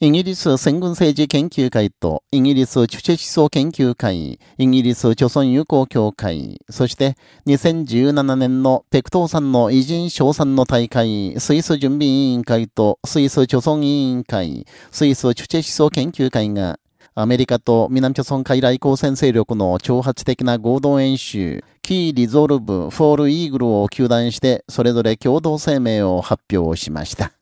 イギリス先軍政治研究会とイギリスチュチェ思想研究会、イギリス朝鮮友好協会、そして2017年の白頭山の偉人賞賛の大会、スイス準備委員会とスイス朝鮮委員会、スイスチュチェ思想研究会がアメリカと南朝鮮傀儡好戦勢力の挑発的な合同演習、 Key Resolve, Foal Eagle を糾弾して、それぞれ共同声明を発表しました。